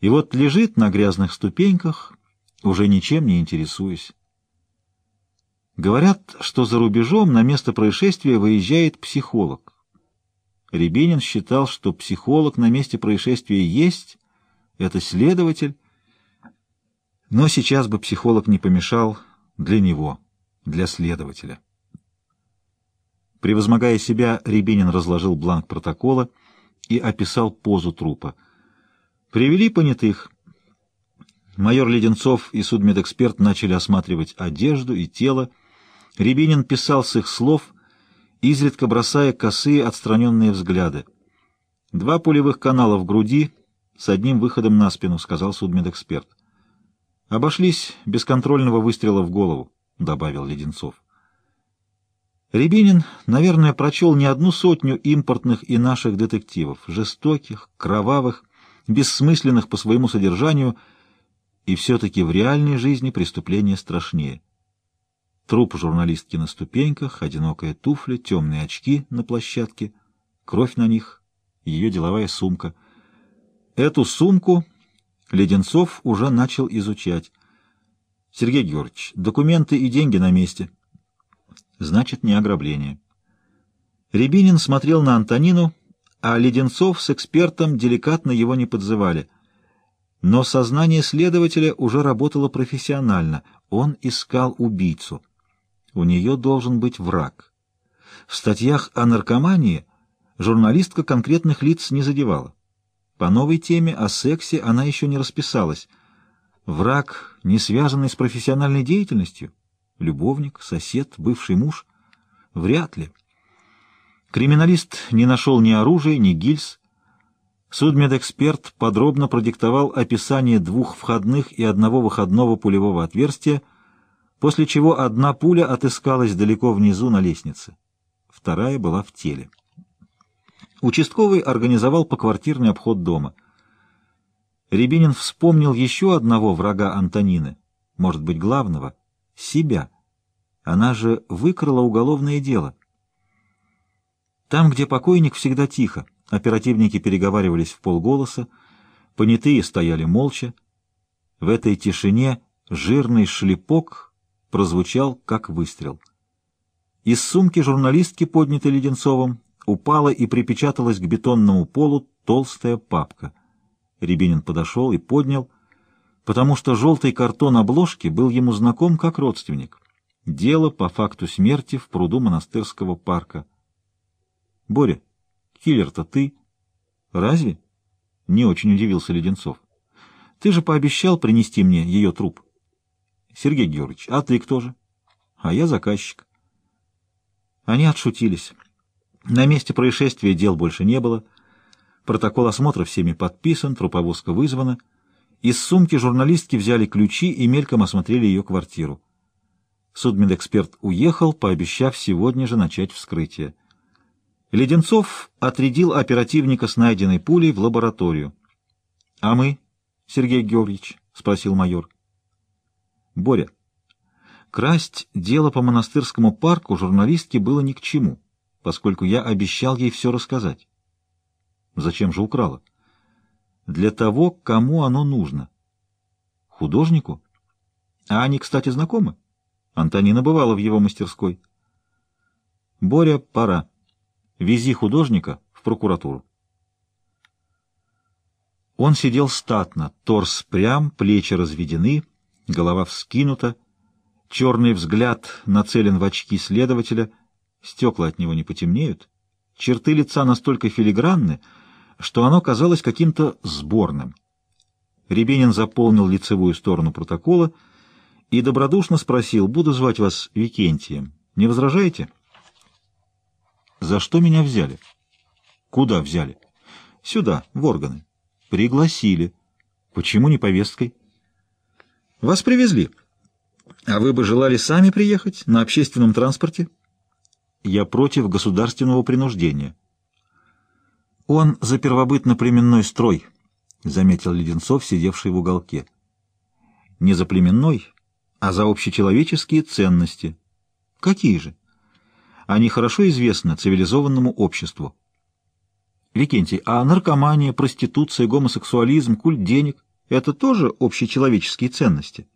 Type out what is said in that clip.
И вот лежит на грязных ступеньках, уже ничем не интересуясь. Говорят, что за рубежом на место происшествия выезжает психолог. Рябинин считал, что психолог на месте происшествия есть, это следователь, но сейчас бы психолог не помешал для него, для следователя. Превозмогая себя, Рябинин разложил бланк протокола и описал позу трупа. Привели понятых. Майор Леденцов и судмедэксперт начали осматривать одежду и тело. Рябинин писал с их слов, изредка бросая косые отстраненные взгляды. «Два пулевых канала в груди с одним выходом на спину», — сказал судмедэксперт. «Обошлись без контрольного выстрела в голову», — добавил Леденцов. Рябинин, наверное, прочел не одну сотню импортных и наших детективов, жестоких, кровавых, бессмысленных по своему содержанию, и все-таки в реальной жизни преступление страшнее. Труп журналистки на ступеньках, одинокая туфля, темные очки на площадке, кровь на них, ее деловая сумка. Эту сумку Леденцов уже начал изучать. Сергей Георгиевич, документы и деньги на месте. Значит, не ограбление. Рябинин смотрел на Антонину, а Леденцов с экспертом деликатно его не подзывали. Но сознание следователя уже работало профессионально. Он искал убийцу. У нее должен быть враг. В статьях о наркомании журналистка конкретных лиц не задевала. По новой теме о сексе она еще не расписалась. Враг, не связанный с профессиональной деятельностью? Любовник, сосед, бывший муж? Вряд ли. Криминалист не нашел ни оружия, ни гильз. Судмедэксперт подробно продиктовал описание двух входных и одного выходного пулевого отверстия, после чего одна пуля отыскалась далеко внизу на лестнице. Вторая была в теле. Участковый организовал поквартирный обход дома. Рябинин вспомнил еще одного врага Антонины, может быть, главного — себя. Она же выкрала уголовное дело. Там, где покойник, всегда тихо. Оперативники переговаривались в полголоса, понятые стояли молча. В этой тишине жирный шлепок прозвучал, как выстрел. Из сумки журналистки, поднятой Леденцовым, упала и припечаталась к бетонному полу толстая папка. Рябинин подошел и поднял, потому что желтый картон обложки был ему знаком как родственник. Дело по факту смерти в пруду монастырского парка. — Боря, киллер-то ты. — Разве? — не очень удивился Леденцов. — Ты же пообещал принести мне ее труп. — Сергей Георгиевич, а ты кто же? — А я заказчик. Они отшутились. На месте происшествия дел больше не было. Протокол осмотра всеми подписан, труповозка вызвана. Из сумки журналистки взяли ключи и мельком осмотрели ее квартиру. Судмедэксперт уехал, пообещав сегодня же начать вскрытие. Леденцов отрядил оперативника с найденной пулей в лабораторию. — А мы, Сергей Георгиевич? — спросил майор. — Боря, красть дело по монастырскому парку журналистке было ни к чему поскольку я обещал ей все рассказать. Зачем же украла? Для того, кому оно нужно. Художнику? А они, кстати, знакомы? Антонина бывала в его мастерской. Боря, пора. Вези художника в прокуратуру. Он сидел статно, торс прям, плечи разведены, голова вскинута, черный взгляд нацелен в очки следователя — стекла от него не потемнеют, черты лица настолько филигранны, что оно казалось каким-то сборным. Рябинин заполнил лицевую сторону протокола и добродушно спросил, «Буду звать вас Викентием. Не возражаете?» «За что меня взяли?» «Куда взяли?» «Сюда, в органы». «Пригласили». «Почему не повесткой?» «Вас привезли. А вы бы желали сами приехать на общественном транспорте?» Я против государственного принуждения. Он за первобытно-племенной строй, заметил Леденцов, сидевший в уголке. Не за племенной, а за общечеловеческие ценности. Какие же? Они хорошо известны цивилизованному обществу. Викентий, а наркомания, проституция, гомосексуализм, культ денег это тоже общечеловеческие ценности.